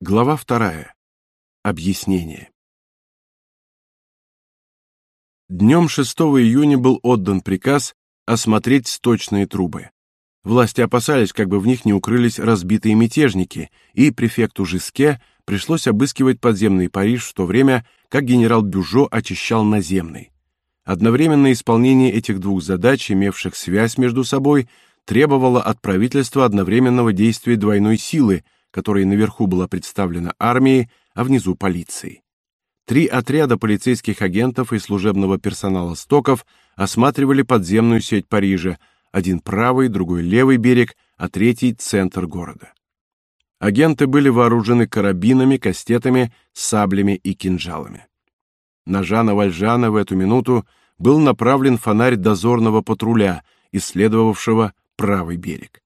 Глава вторая. Объяснение. Днем 6 июня был отдан приказ осмотреть сточные трубы. Власти опасались, как бы в них не укрылись разбитые мятежники, и префекту Жиске пришлось обыскивать подземный Париж в то время, как генерал Бюжо очищал наземный. Одновременное исполнение этих двух задач, имевших связь между собой, требовало от правительства одновременного действия двойной силы – которой наверху была представлена армией, а внизу полицией. Три отряда полицейских агентов и служебного персонала стоков осматривали подземную сеть Парижа, один правый, другой левый берег, а третий центр города. Агенты были вооружены карабинами, кастетами, саблями и кинжалами. На Жана Вальжана в эту минуту был направлен фонарь дозорного патруля, исследовавшего правый берег.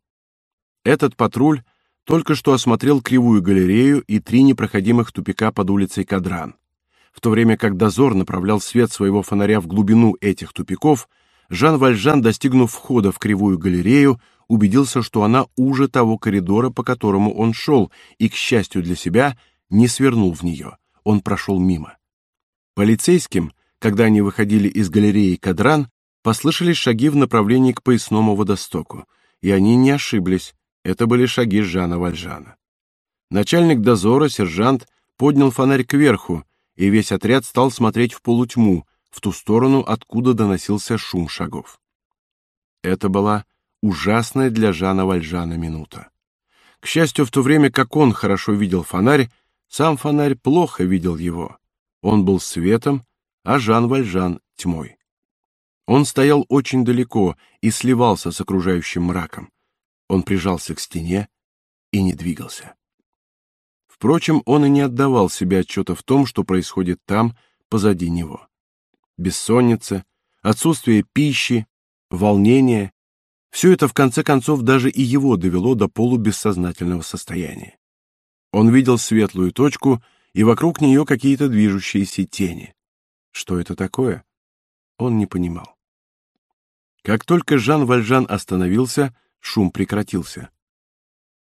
Этот патруль только что осмотрел кривую галерею и три непроходимых тупика под улицей Кадран. В то время как дозор направлял свет своего фонаря в глубину этих тупиков, Жан Вальжан, достигнув входа в кривую галерею, убедился, что она уже того коридора, по которому он шел, и, к счастью для себя, не свернул в нее. Он прошел мимо. Полицейским, когда они выходили из галереи Кадран, послышались шаги в направлении к поясному водостоку, и они не ошиблись. Это были шаги Жана Вальжана. Начальник дозора, сержант, поднял фонарь кверху, и весь отряд стал смотреть в полутьму, в ту сторону, откуда доносился шум шагов. Это была ужасная для Жана Вальжана минута. К счастью, в то время как он хорошо видел фонарь, сам фонарь плохо видел его. Он был светом, а Жан Вальжан тьмой. Он стоял очень далеко и сливался с окружающим мраком. Он прижался к стене и не двигался. Впрочем, он и не отдавал себе отчета в том, что происходит там, позади него. Бессонница, отсутствие пищи, волнение — все это, в конце концов, даже и его довело до полубессознательного состояния. Он видел светлую точку, и вокруг нее какие-то движущиеся тени. Что это такое? Он не понимал. Как только Жан Вальжан остановился, шум прекратился.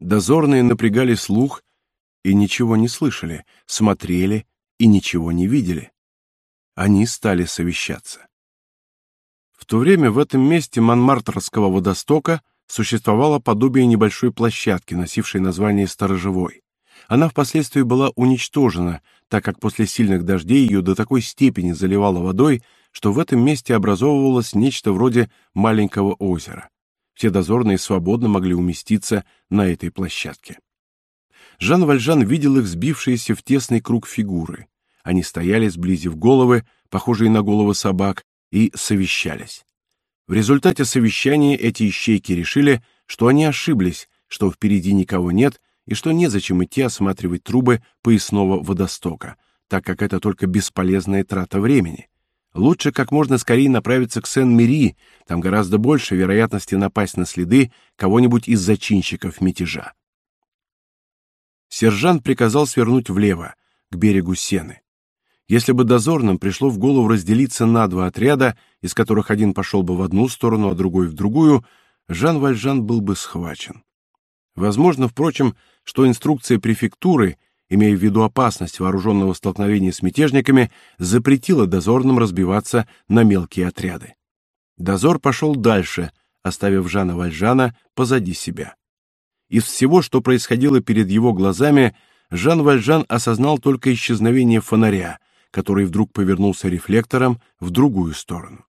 Дозорные напрягали слух и ничего не слышали, смотрели и ничего не видели. Они стали совещаться. В то время в этом месте Монмартрского водостока существовало подобие небольшой площадки, носившей название Сторожевой. Она впоследствии была уничтожена, так как после сильных дождей ее до такой степени заливало водой, что в этом месте образовывалось нечто вроде маленького озера. Все дозорные свободно могли уместиться на этой площадке. Жан Вальжан видел их сбившиеся в тесный круг фигуры. Они стояли, сблизив головы, похожие на головы собак, и совещались. В результате совещания эти ищейки решили, что они ошиблись, что впереди никого нет и что незачем идти осматривать трубы поясного водостока, так как это только бесполезная трата времени. Лучше как можно скорее направиться к Сен-Мири, там гораздо больше вероятности напасть на следы кого-нибудь из зачинщиков мятежа. Сержант приказал свернуть влево, к берегу Сены. Если бы дозорным пришло в голову разделиться на два отряда, из которых один пошел бы в одну сторону, а другой в другую, Жан Вальжан был бы схвачен. Возможно, впрочем, что инструкция префектуры — имея в виду опасность вооруженного столкновения с мятежниками, запретила дозорным разбиваться на мелкие отряды. Дозор пошел дальше, оставив Жана Вальжана позади себя. Из всего, что происходило перед его глазами, Жан Вальжан осознал только исчезновение фонаря, который вдруг повернулся рефлектором в другую сторону.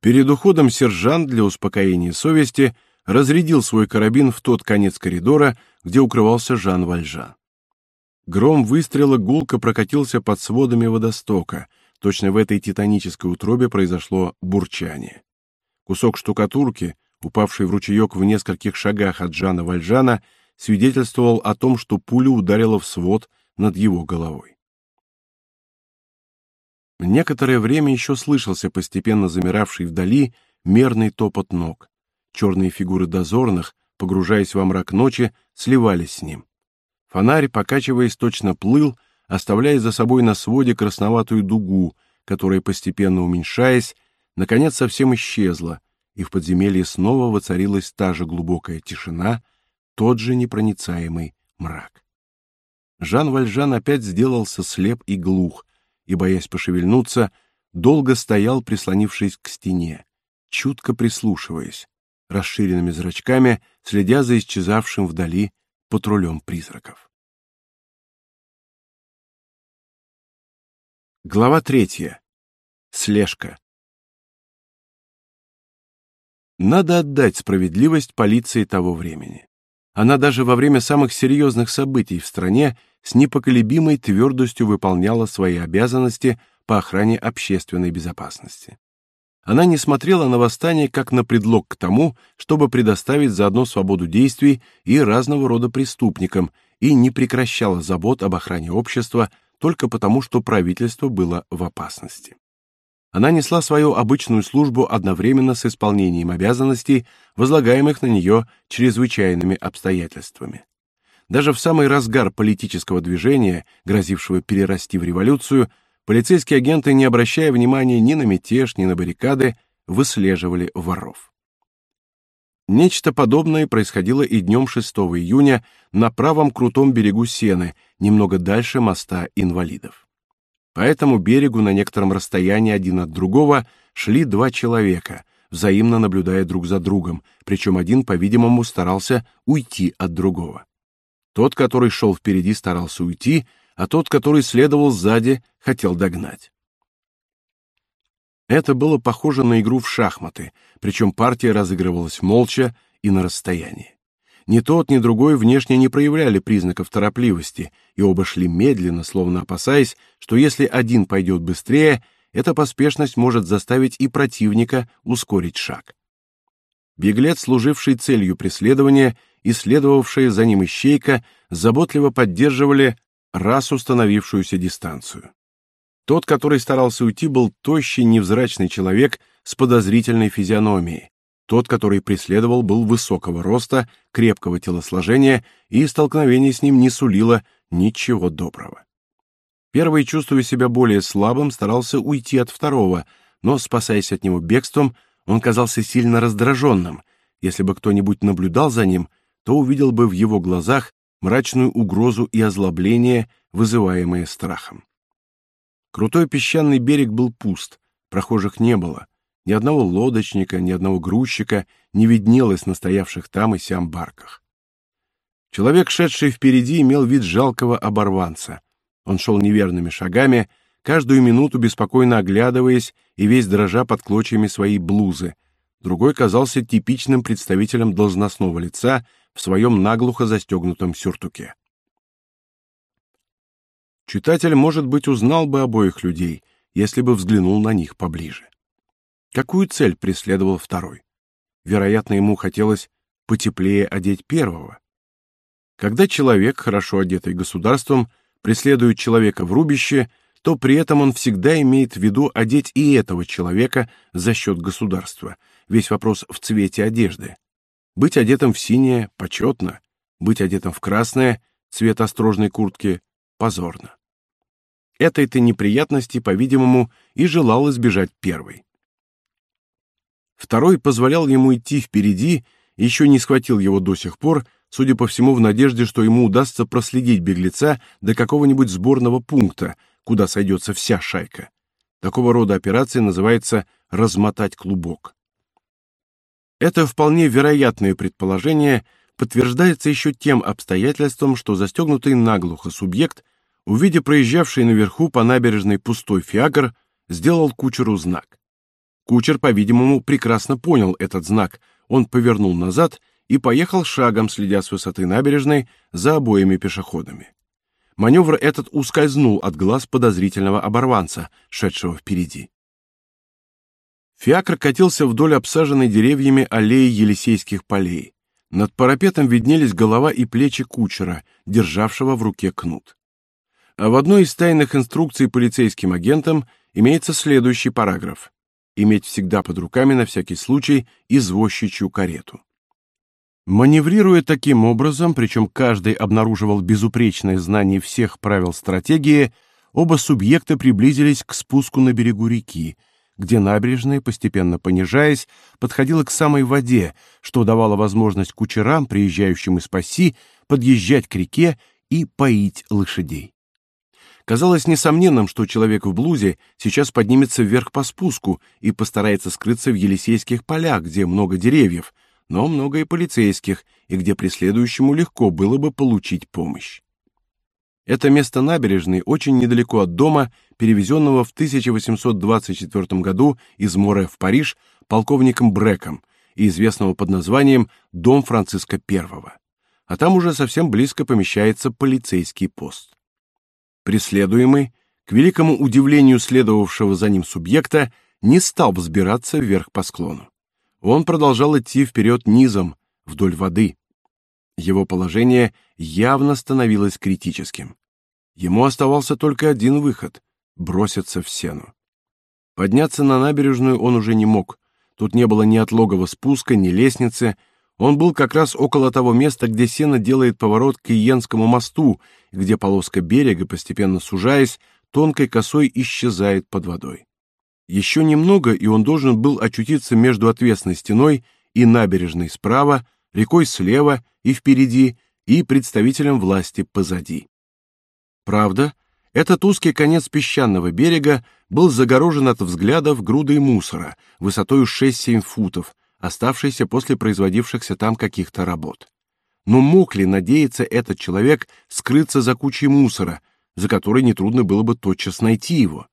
Перед уходом сержант для успокоения совести разрядил свой карабин в тот конец коридора, где укрывался Жан Вальжан. Гром выстрела гулко прокатился под сводами водостока. Точно в этой титанической утробе произошло бурчание. Кусок штукатурки, упавший в ручеек в нескольких шагах от Жана Вальжана, свидетельствовал о том, что пуля ударила в свод над его головой. Некоторое время еще слышался постепенно замиравший вдали мерный топот ног. Черные фигуры дозорных, погружаясь во мрак ночи, сливались с ним. Фонарь, покачиваясь, точно плыл, оставляя за собой на своде красноватую дугу, которая, постепенно уменьшаясь, наконец совсем исчезла, и в подземелье снова воцарилась та же глубокая тишина, тот же непроницаемый мрак. Жан Вальжан опять сделался слеп и глух, и, боясь пошевельнуться, долго стоял, прислонившись к стене, чутко прислушиваясь, расширенными зрачками, следя за исчезавшим вдали патрулем призраков. Глава третья. Слежка. Надо отдать справедливость полиции того времени. Она даже во время самых серьезных событий в стране с непоколебимой твердостью выполняла свои обязанности по охране общественной безопасности. Она не смотрела на восстание как на предлог к тому, чтобы предоставить заодно свободу действий и разного рода преступникам, и не прекращала забот об охране общества только потому, что правительство было в опасности. Она несла свою обычную службу одновременно с исполнением обязанностей, возлагаемых на нее чрезвычайными обстоятельствами. Даже в самый разгар политического движения, грозившего перерасти в революцию, полицейские агенты, не обращая внимания ни на мятеж, ни на баррикады, выслеживали воров. Нечто подобное происходило и днем 6 июня на правом крутом берегу Сены, немного дальше моста инвалидов. По этому берегу на некотором расстоянии один от другого шли два человека, взаимно наблюдая друг за другом, причем один, по-видимому, старался уйти от другого. Тот, который шел впереди, старался уйти, а тот, который следовал сзади, хотел догнать. Это было похоже на игру в шахматы, причем партия разыгрывалась молча и на расстоянии. Ни тот, ни другой внешне не проявляли признаков торопливости, и оба шли медленно, словно опасаясь, что если один пойдет быстрее, эта поспешность может заставить и противника ускорить шаг. Беглец, служивший целью преследования, и следовавшая за ним ищейка, заботливо поддерживали раз установившуюся дистанцию. Тот, который старался уйти, был тощий, невзрачный человек с подозрительной физиономией, тот, который преследовал, был высокого роста, крепкого телосложения, и столкновение с ним не сулило ничего доброго. Первый, чувствуя себя более слабым, старался уйти от второго, но, спасаясь от него бегством, он казался сильно раздраженным. Если бы кто-нибудь наблюдал за ним, то увидел бы в его глазах мрачную угрозу и озлобление, вызываемое страхом. Крутой песчаный берег был пуст, прохожих не было, ни одного лодочника, ни одного грузчика не виднелось на стоявших там и сям барках. Человек, шедший впереди, имел вид жалкого оборванца. Он шел неверными шагами, каждую минуту беспокойно оглядываясь и весь дрожа под клочьями своей блузы. Другой казался типичным представителем должностного лица в своем наглухо застегнутом сюртуке. Читатель, может быть, узнал бы обоих людей, если бы взглянул на них поближе. Какую цель преследовал второй? Вероятно, ему хотелось потеплее одеть первого. Когда человек, хорошо одетый государством, преследует человека в рубище, то при этом он всегда имеет в виду одеть и этого человека за счет государства. Весь вопрос в цвете одежды. Быть одетым в синее почетно, быть одетым в красное цвет острожной куртки позорно. Этой-то неприятности, по-видимому, и желал избежать первый. Второй позволял ему идти впереди, еще не схватил его до сих пор, судя по всему, в надежде, что ему удастся проследить беглеца до какого-нибудь сборного пункта, куда сойдется вся шайка. Такого рода операция называется размотать клубок. Это вполне вероятное предположение подтверждается еще тем обстоятельством, что застегнутый наглухо субъект, увидя проезжавший наверху по набережной пустой фиагр, сделал кучеру знак. Кучер, по-видимому, прекрасно понял этот знак. Он повернул назад и поехал шагом, следя с высоты набережной за обоими пешеходами. Маневр этот ускользнул от глаз подозрительного оборванца, шедшего впереди. Фиакр катился вдоль обсаженной деревьями аллеи Елисейских полей. Над парапетом виднелись голова и плечи кучера, державшего в руке кнут. А в одной из тайных инструкций полицейским агентам имеется следующий параграф иметь всегда под руками на всякий случай извозчичью карету. Маневрируя таким образом, причем каждый обнаруживал безупречное знание всех правил стратегии, оба субъекта приблизились к спуску на берегу реки, где набережная, постепенно понижаясь, подходила к самой воде, что давало возможность кучерам, приезжающим из Пасси, подъезжать к реке и поить лошадей. Казалось несомненным, что человек в блузе сейчас поднимется вверх по спуску и постарается скрыться в Елисейских полях, где много деревьев, но много и полицейских, и где преследующему легко было бы получить помощь. Это место набережной очень недалеко от дома, перевезенного в 1824 году из Море в Париж полковником Бреком и известного под названием Дом Франциска I. А там уже совсем близко помещается полицейский пост. Преследуемый, к великому удивлению следовавшего за ним субъекта, не стал взбираться вверх по склону. Он продолжал идти вперед низом, вдоль воды. Его положение явно становилось критическим. Ему оставался только один выход — броситься в сену. Подняться на набережную он уже не мог. Тут не было ни отлогого спуска, ни лестницы. Он был как раз около того места, где сено делает поворот к Иенскому мосту, где полоска берега, постепенно сужаясь, тонкой косой исчезает под водой. Еще немного, и он должен был очутиться между отвесной стеной и набережной справа, рекой слева и впереди, и представителем власти позади. Правда, этот узкий конец песчаного берега был загорожен от взглядов грудой мусора, высотой 6-7 футов, оставшейся после производившихся там каких-то работ. Но мог ли надеяться этот человек скрыться за кучей мусора, за которой нетрудно было бы тотчас найти его?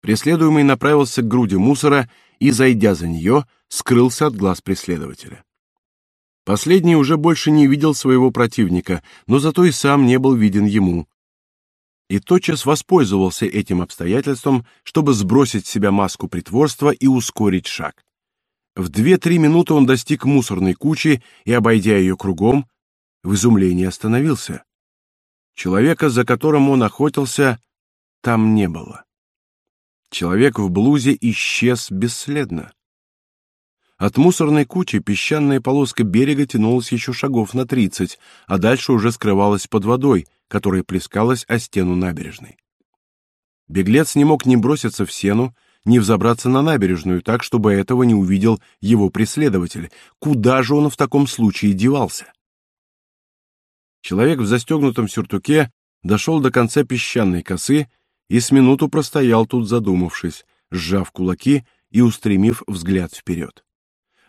Преследуемый направился к груди мусора и, зайдя за нее, скрылся от глаз преследователя. Последний уже больше не видел своего противника, но зато и сам не был виден ему. И тотчас воспользовался этим обстоятельством, чтобы сбросить с себя маску притворства и ускорить шаг. В две-три минуты он достиг мусорной кучи и, обойдя ее кругом, в изумлении остановился. Человека, за которым он охотился, там не было. Человек в блузе исчез бесследно. От мусорной кучи песчаная полоска берега тянулась еще шагов на тридцать, а дальше уже скрывалась под водой, которая плескалась о стену набережной. Беглец не мог ни броситься в сену, ни взобраться на набережную так, чтобы этого не увидел его преследователь. Куда же он в таком случае девался? Человек в застегнутом сюртуке дошел до конца песчаной косы и с минуту простоял тут, задумавшись, сжав кулаки и устремив взгляд вперед.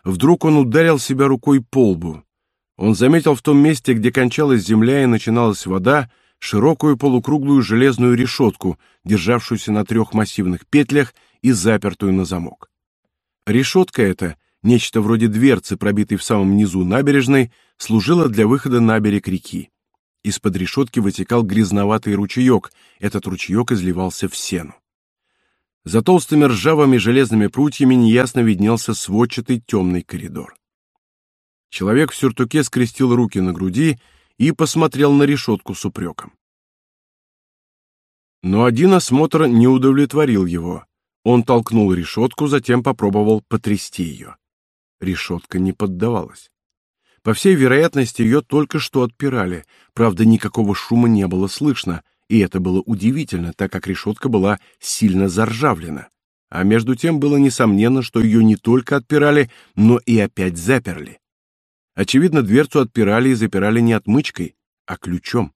Вдруг он ударил себя рукой по лбу. Он заметил в том месте, где кончалась земля и начиналась вода, широкую полукруглую железную решетку, державшуюся на трех массивных петлях и запертую на замок. Решетка эта, нечто вроде дверцы, пробитой в самом низу набережной, служила для выхода на берег реки. Из-под решетки вытекал грязноватый ручеек, этот ручеек изливался в сену. За толстыми ржавыми железными прутьями неясно виднелся сводчатый темный коридор. Человек в сюртуке скрестил руки на груди и посмотрел на решетку с упреком. Но один осмотр не удовлетворил его. Он толкнул решетку, затем попробовал потрясти ее. Решетка не поддавалась. По всей вероятности, ее только что отпирали, правда, никакого шума не было слышно, и это было удивительно, так как решетка была сильно заржавлена. А между тем было несомненно, что ее не только отпирали, но и опять заперли. Очевидно, дверцу отпирали и запирали не отмычкой, а ключом.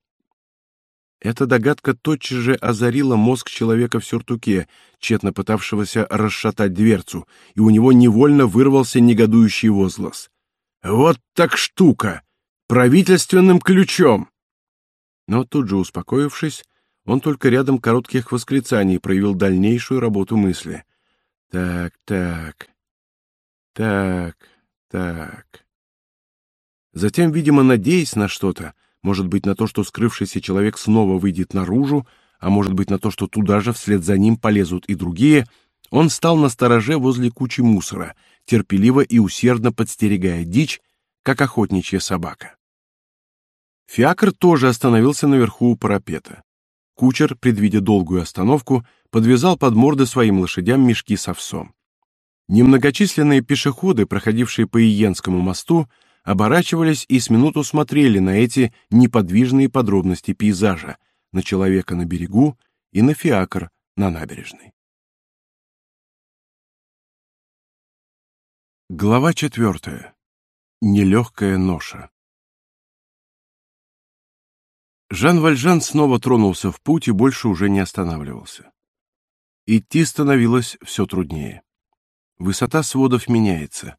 Эта догадка тотчас же озарила мозг человека в сюртуке, тщетно пытавшегося расшатать дверцу, и у него невольно вырвался негодующий возглас. Вот так штука! Правительственным ключом! Но тут же успокоившись, он только рядом коротких восклицаний проявил дальнейшую работу мысли. Так, так, так, так. Затем, видимо, надеясь на что-то, может быть, на то, что скрывшийся человек снова выйдет наружу, а может быть, на то, что туда же вслед за ним полезут и другие, он стал на стороже возле кучи мусора — терпеливо и усердно подстерегая дичь, как охотничья собака. Фиакр тоже остановился наверху у парапета. Кучер, предвидя долгую остановку, подвязал под морды своим лошадям мешки с овсом. Немногочисленные пешеходы, проходившие по Иенскому мосту, оборачивались и с минуту смотрели на эти неподвижные подробности пейзажа, на человека на берегу и на фиакр на набережной. Глава четвертая. Нелегкая ноша. Жан Вальжан снова тронулся в путь и больше уже не останавливался. Идти становилось все труднее. Высота сводов меняется.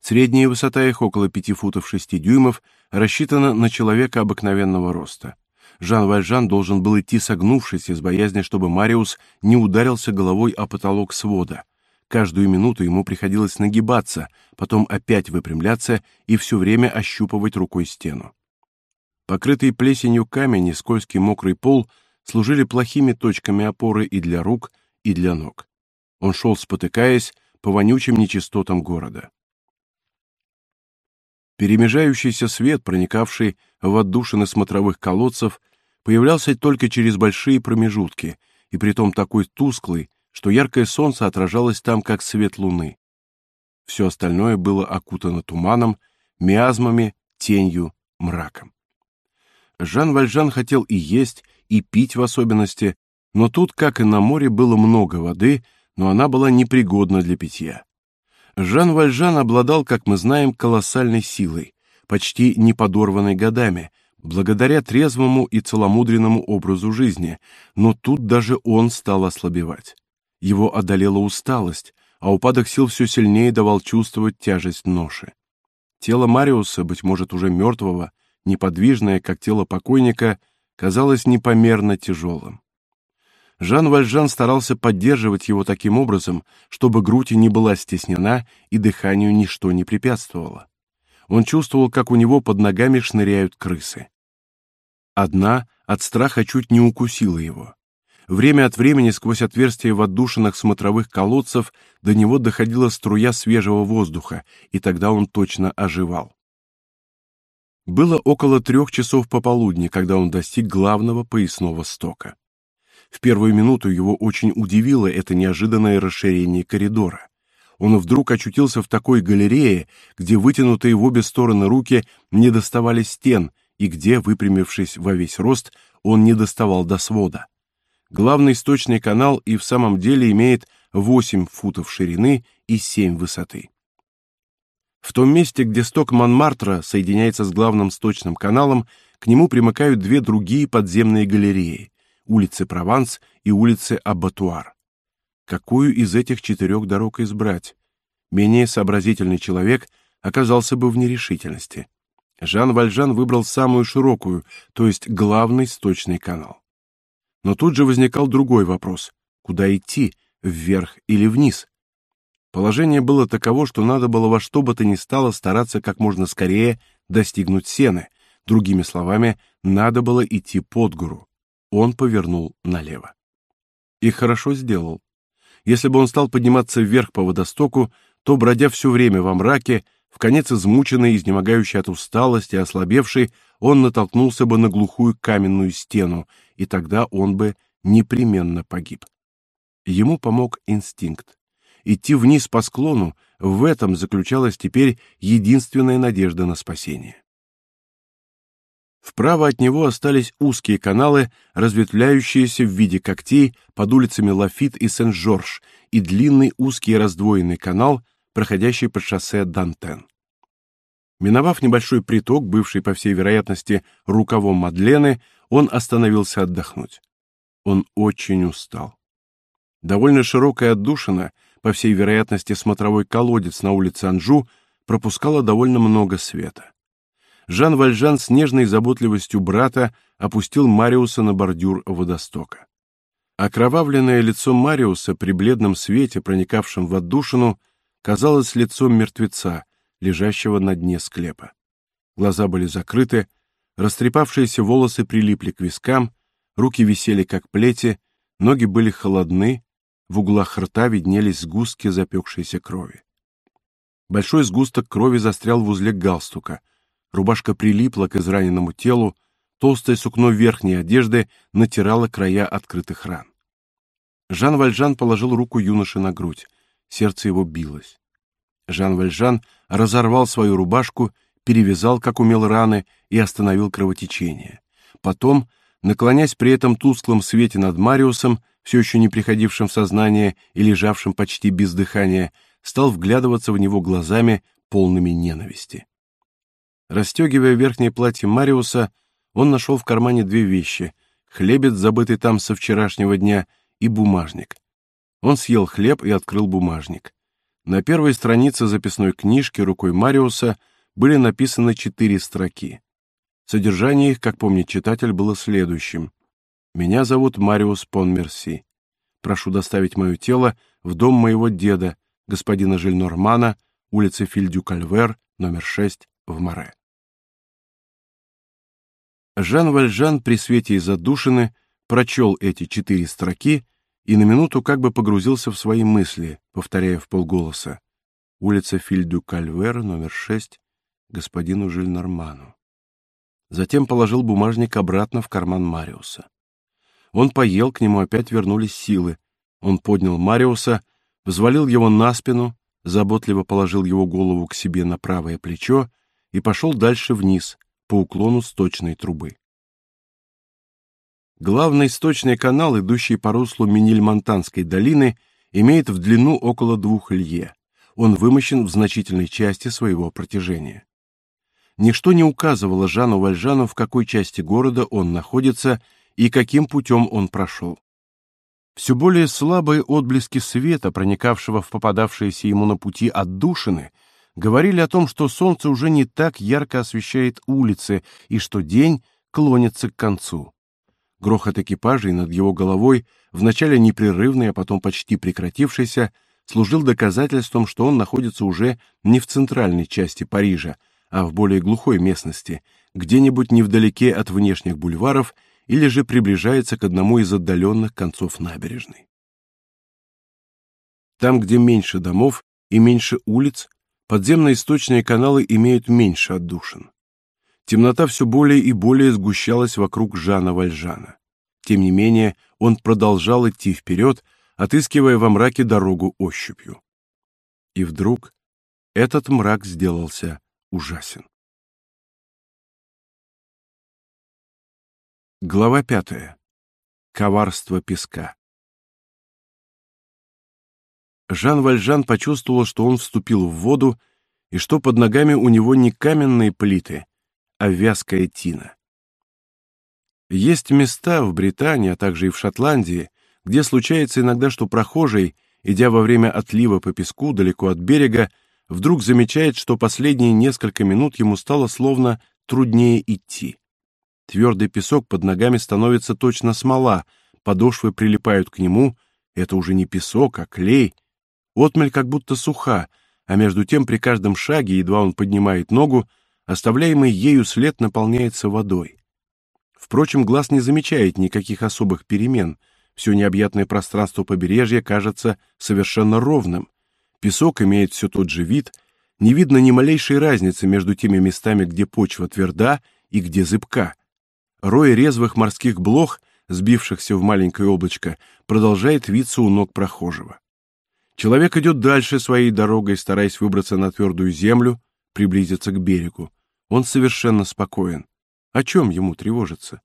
Средняя высота их около пяти футов шести дюймов рассчитана на человека обыкновенного роста. Жан Вальжан должен был идти согнувшись из боязни, чтобы Мариус не ударился головой о потолок свода — Каждую минуту ему приходилось нагибаться, потом опять выпрямляться и все время ощупывать рукой стену. Покрытый плесенью камень и скользкий мокрый пол служили плохими точками опоры и для рук, и для ног. Он шел, спотыкаясь, по вонючим нечистотам города. Перемежающийся свет, проникавший в отдушины смотровых колодцев, появлялся только через большие промежутки, и притом такой тусклый, что яркое солнце отражалось там, как свет луны. Все остальное было окутано туманом, миазмами, тенью, мраком. Жан Вальжан хотел и есть, и пить в особенности, но тут, как и на море, было много воды, но она была непригодна для питья. Жан Вальжан обладал, как мы знаем, колоссальной силой, почти не подорванной годами, благодаря трезвому и целомудренному образу жизни, но тут даже он стал ослабевать. Его одолела усталость, а упадок сил все сильнее давал чувствовать тяжесть ноши. Тело Мариуса, быть может, уже мертвого, неподвижное, как тело покойника, казалось непомерно тяжелым. Жан Вальжан старался поддерживать его таким образом, чтобы грудь не была стеснена и дыханию ничто не препятствовало. Он чувствовал, как у него под ногами шныряют крысы. Одна от страха чуть не укусила его. Время от времени сквозь отверстия в отдушинах смотровых колодцев до него доходила струя свежего воздуха, и тогда он точно оживал. Было около трех часов пополудни, когда он достиг главного поясного стока. В первую минуту его очень удивило это неожиданное расширение коридора. Он вдруг очутился в такой галерее, где вытянутые в обе стороны руки не доставали стен, и где, выпрямившись во весь рост, он не доставал до свода. Главный сточный канал и в самом деле имеет 8 футов ширины и 7 высоты. В том месте, где сток Монмартра соединяется с главным сточным каналом, к нему примыкают две другие подземные галереи: улицы Прованс и улицы Аббатуар. Какую из этих четырех дорог избрать? Менее сообразительный человек оказался бы в нерешительности. Жан Вальжан выбрал самую широкую, то есть главный сточный канал. Но тут же возникал другой вопрос: куда идти, вверх или вниз? Положение было таково, что надо было во что бы то ни стало стараться как можно скорее достигнуть сены. Другими словами, надо было идти под гору. Он повернул налево. И хорошо сделал. Если бы он стал подниматься вверх по водостоку, то бродя все время во мраке, в конец измученный, изнемогающий от усталости, ослабевший, он натолкнулся бы на глухую каменную стену, и тогда он бы непременно погиб. Ему помог инстинкт. Идти вниз по склону в этом заключалась теперь единственная надежда на спасение. Вправо от него остались узкие каналы, разветвляющиеся в виде когтей под улицами Лафит и Сен-Жорж, и длинный узкий раздвоенный канал, проходящий под шоссе Дантен. Миновав небольшой приток, бывший по всей вероятности рукавом Мадлены, он остановился отдохнуть. Он очень устал. Довольно широкая отдушина, по всей вероятности смотровой колодец на улице Анжу, пропускала довольно много света. Жан Вальжан с нежной заботливостью брата опустил Мариуса на бордюр водостока. Окровавленное лицо Мариуса при бледном свете, проникавшем в отдушину, казалось лицом мертвеца, лежащего на дне склепа. Глаза были закрыты, растрепавшиеся волосы прилипли к вискам, руки висели как плети, ноги были холодны, в углах рта виднелись сгустки запекшейся крови. Большой сгусток крови застрял в узле галстука. Рубашка прилипла к израненному телу, толстое сукно верхней одежды натирало края открытых ран. Жан Вальжан положил руку юноше на грудь. Сердце его билось. Жан Вальжан разорвал свою рубашку, перевязал, как умел, раны и остановил кровотечение. Потом, наклонясь при этом тусклом свете над Мариусом, все еще не приходившим в сознание и лежавшим почти без дыхания, стал вглядываться в него глазами, полными ненависти. Расстегивая верхнее платье Мариуса, он нашел в кармане две вещи — хлебец, забытый там со вчерашнего дня, и бумажник. Он съел хлеб и открыл бумажник. На первой странице записной книжки рукой Мариуса были написаны четыре строки. Содержание их, как помнит читатель, было следующим. «Меня зовут Мариус Понмерси. Прошу доставить мое тело в дом моего деда, господина Жильнормана, улица Фильдю-Кальвер, номер 6, в Море». Жан Вальжан при свете из отдушины прочел эти четыре строки и на минуту как бы погрузился в свои мысли, повторяя в полголоса. Улица Фильдю-Кальвер, номер 6, господину Жильнорману. Затем положил бумажник обратно в карман Мариуса. Он поел, к нему опять вернулись силы. Он поднял Мариуса, взвалил его на спину, заботливо положил его голову к себе на правое плечо и пошел дальше вниз, по уклону сточной трубы. Главный сточный канал, идущий по руслу Минильмонтанской долины, имеет в длину около двух лье. Он вымощен в значительной части своего протяжения. Ничто не указывало Жану Вальжану, в какой части города он находится и каким путем он прошел. Все более слабые отблески света, проникавшего в попадавшиеся ему на пути отдушины, говорили о том, что солнце уже не так ярко освещает улицы и что день клонится к концу. Грохот экипажей над его головой, вначале непрерывный, а потом почти прекратившийся, служил доказательством, что он находится уже не в центральной части Парижа, а в более глухой местности, где-нибудь невдалеке от внешних бульваров или же приближается к одному из отдаленных концов набережной. Там, где меньше домов и меньше улиц, подземные источные каналы имеют меньше отдушин. Темнота все более и более сгущалась вокруг Жана Вальжана. Тем не менее, он продолжал идти вперед, отыскивая во мраке дорогу ощупью. И вдруг этот мрак сделался ужасен. Глава пятая. Коварство песка. Жан Вальжан почувствовал, что он вступил в воду и что под ногами у него не каменные плиты, а вязкая тина. Есть места в Британии, а также и в Шотландии, где случается иногда, что прохожий, идя во время отлива по песку далеко от берега, вдруг замечает, что последние несколько минут ему стало словно труднее идти. Твердый песок под ногами становится точно смола, подошвы прилипают к нему, это уже не песок, а клей. Отмель как будто суха, а между тем при каждом шаге, едва он поднимает ногу, оставляемый ею след наполняется водой. Впрочем, глаз не замечает никаких особых перемен, все необъятное пространство побережья кажется совершенно ровным, Песок имеет все тот же вид, не видно ни малейшей разницы между теми местами, где почва тверда и где зыбка. Рой резвых морских блох, сбившихся в маленькое облачко, продолжает виться у ног прохожего. Человек идет дальше своей дорогой, стараясь выбраться на твердую землю, приблизиться к берегу. Он совершенно спокоен. О чем ему тревожиться?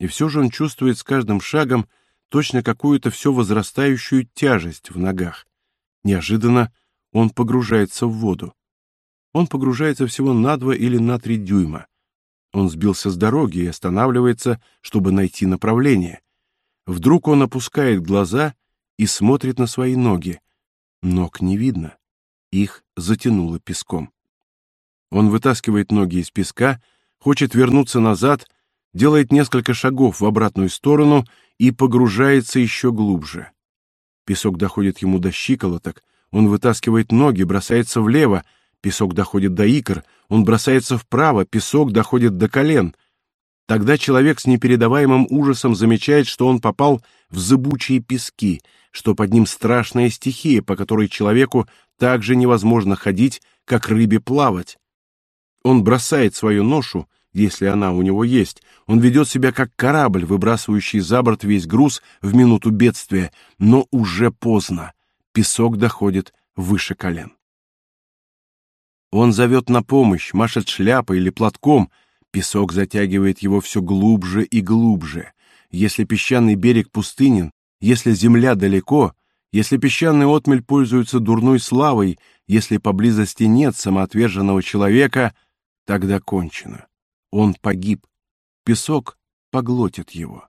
И все же он чувствует с каждым шагом точно какую-то все возрастающую тяжесть в ногах. Неожиданно он погружается в воду. Он погружается всего на два или на три дюйма. Он сбился с дороги и останавливается, чтобы найти направление. Вдруг он опускает глаза и смотрит на свои ноги. Ног не видно. Их затянуло песком. Он вытаскивает ноги из песка, хочет вернуться назад, делает несколько шагов в обратную сторону и погружается еще глубже. Песок доходит ему до щиколоток, он вытаскивает ноги, бросается влево, песок доходит до икр, он бросается вправо, песок доходит до колен. Тогда человек с непередаваемым ужасом замечает, что он попал в зыбучие пески, что под ним страшная стихия, по которой человеку так же невозможно ходить, как рыбе плавать. Он бросает свою ношу, если она у него есть. Он ведет себя как корабль, выбрасывающий за борт весь груз в минуту бедствия, но уже поздно. Песок доходит выше колен. Он зовет на помощь, машет шляпой или платком. Песок затягивает его все глубже и глубже. Если песчаный берег пустынен, если земля далеко, Если песчаный отмель пользуется дурной славой, если поблизости нет самоотверженного человека, тогда кончено. Он погиб. Песок поглотит его.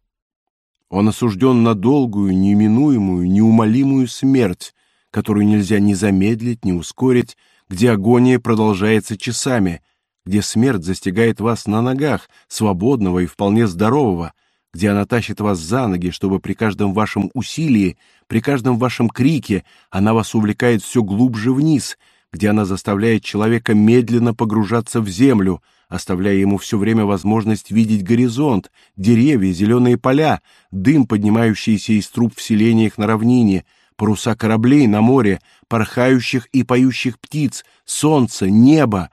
Он осужден на долгую, неминуемую, неумолимую смерть, которую нельзя ни замедлить, ни ускорить, где агония продолжается часами, где смерть застигает вас на ногах, свободного и вполне здорового, где она тащит вас за ноги, чтобы при каждом вашем усилии, при каждом вашем крике она вас увлекает все глубже вниз, где она заставляет человека медленно погружаться в землю, оставляя ему все время возможность видеть горизонт, деревья, зеленые поля, дым, поднимающийся из труб в селениях на равнине, паруса кораблей на море, порхающих и поющих птиц, солнце, небо.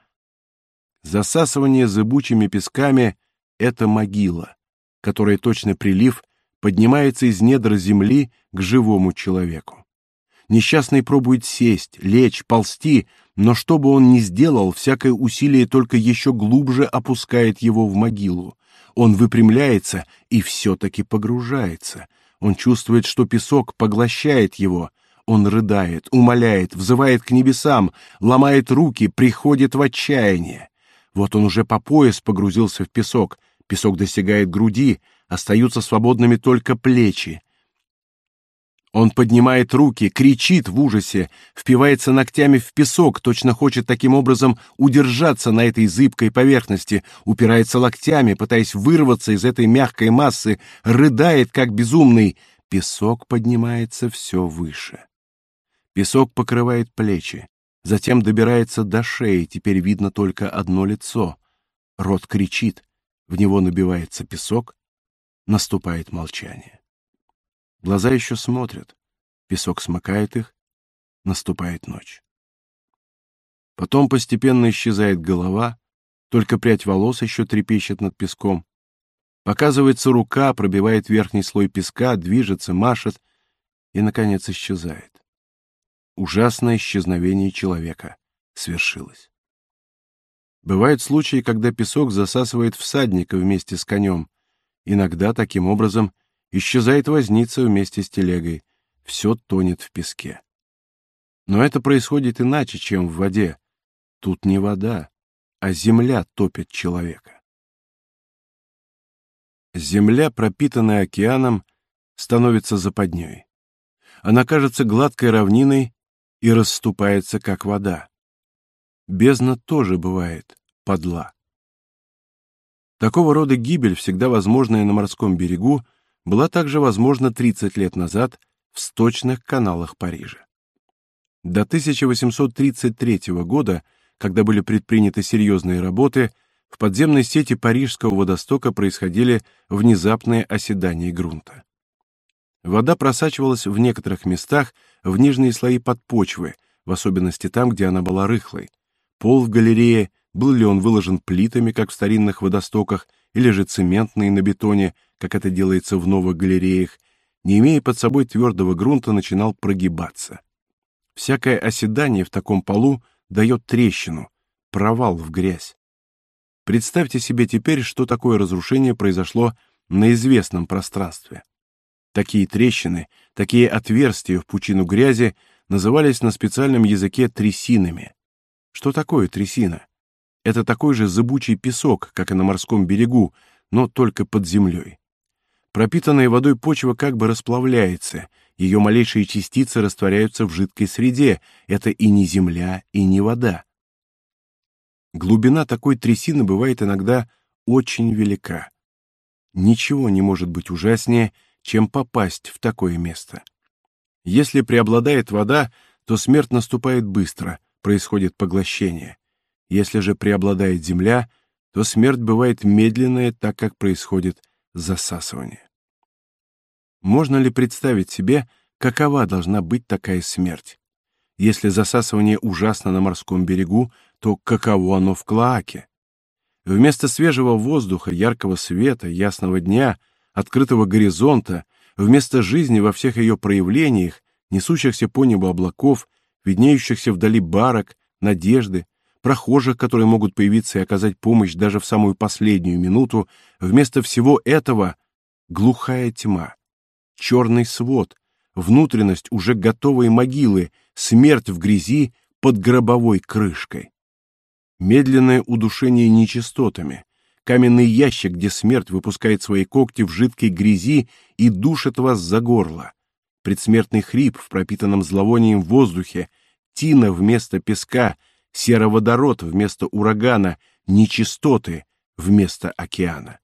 Засасывание зыбучими песками — это могила которая точно прилив поднимается из недр земли к живому человеку. Несчастный пробует сесть, лечь, ползти, но что бы он ни сделал, всякое усилие только еще глубже опускает его в могилу. Он выпрямляется и все-таки погружается. Он чувствует, что песок поглощает его. Он рыдает, умоляет, взывает к небесам, ломает руки, приходит в отчаяние. Вот он уже по пояс погрузился в песок, Песок достигает груди, остаются свободными только плечи. Он поднимает руки, кричит в ужасе, впивается ногтями в песок, точно хочет таким образом удержаться на этой зыбкой поверхности, упирается локтями, пытаясь вырваться из этой мягкой массы, рыдает как безумный. Песок поднимается все выше. Песок покрывает плечи, затем добирается до шеи, теперь видно только одно лицо. Рот кричит, в него набивается песок, наступает молчание. Глаза еще смотрят, песок смыкает их, наступает ночь. Потом постепенно исчезает голова, только прядь волос еще трепещет над песком. Показывается рука, пробивает верхний слой песка, движется, машет и наконец исчезает. Ужасное исчезновение человека свершилось. Бывают случаи, когда песок засасывает всадника вместе с конем. Иногда таким образом исчезает возница вместе с телегой. Все тонет в песке. Но это происходит иначе, чем в воде. Тут не вода, а земля топит человека. Земля, пропитанная океаном, становится западней. Она кажется гладкой равниной и расступается, как вода бездна тоже бывает подла. Такого рода гибель, всегда возможная на морском берегу, была также возможна 30 лет назад в сточных каналах Парижа. До 1833 года, когда были предприняты серьезные работы, в подземной сети парижского водостока происходили внезапные оседания грунта. Вода просачивалась в некоторых местах в нижние слои подпочвы, в особенности там, где она была рыхлой, Пол в галерее, был ли он выложен плитами, как в старинных водостоках, или же цементный на бетоне, как это делается в новых галереях, не имея под собой твердого грунта, начинал прогибаться. Всякое оседание в таком полу дает трещину, провал в грязь. Представьте себе теперь, что такое разрушение произошло на известном пространстве. Такие трещины, такие отверстия в пучину грязи назывались на специальном языке трясинами. Что такое трясина? Это такой же зыбучий песок, как и на морском берегу, но только под землей. Пропитанная водой почва как бы расплавляется, ее малейшие частицы растворяются в жидкой среде. Это и не земля, и не вода. Глубина такой трясины бывает иногда очень велика. Ничего не может быть ужаснее, чем попасть в такое место. Если преобладает вода, то смерть наступает быстро — происходит поглощение. Если же преобладает земля, то смерть бывает медленная, так как происходит засасывание. Можно ли представить себе, какова должна быть такая смерть? Если засасывание ужасно на морском берегу, то каково оно в клоаке? Вместо свежего воздуха, яркого света, ясного дня, открытого горизонта, вместо жизни во всех ее проявлениях, несущихся по небу облаков, виднеющихся вдали барок, надежды, прохожих, которые могут появиться и оказать помощь даже в самую последнюю минуту, вместо всего этого глухая тьма, черный свод, внутренность уже готовой могилы, смерть в грязи под гробовой крышкой. Медленное удушение нечистотами, каменный ящик, где смерть выпускает свои когти в жидкой грязи и душит вас за горло, предсмертный хрип в пропитанном зловонием воздухе, тина вместо песка, сероводород вместо урагана, нечистоты вместо океана.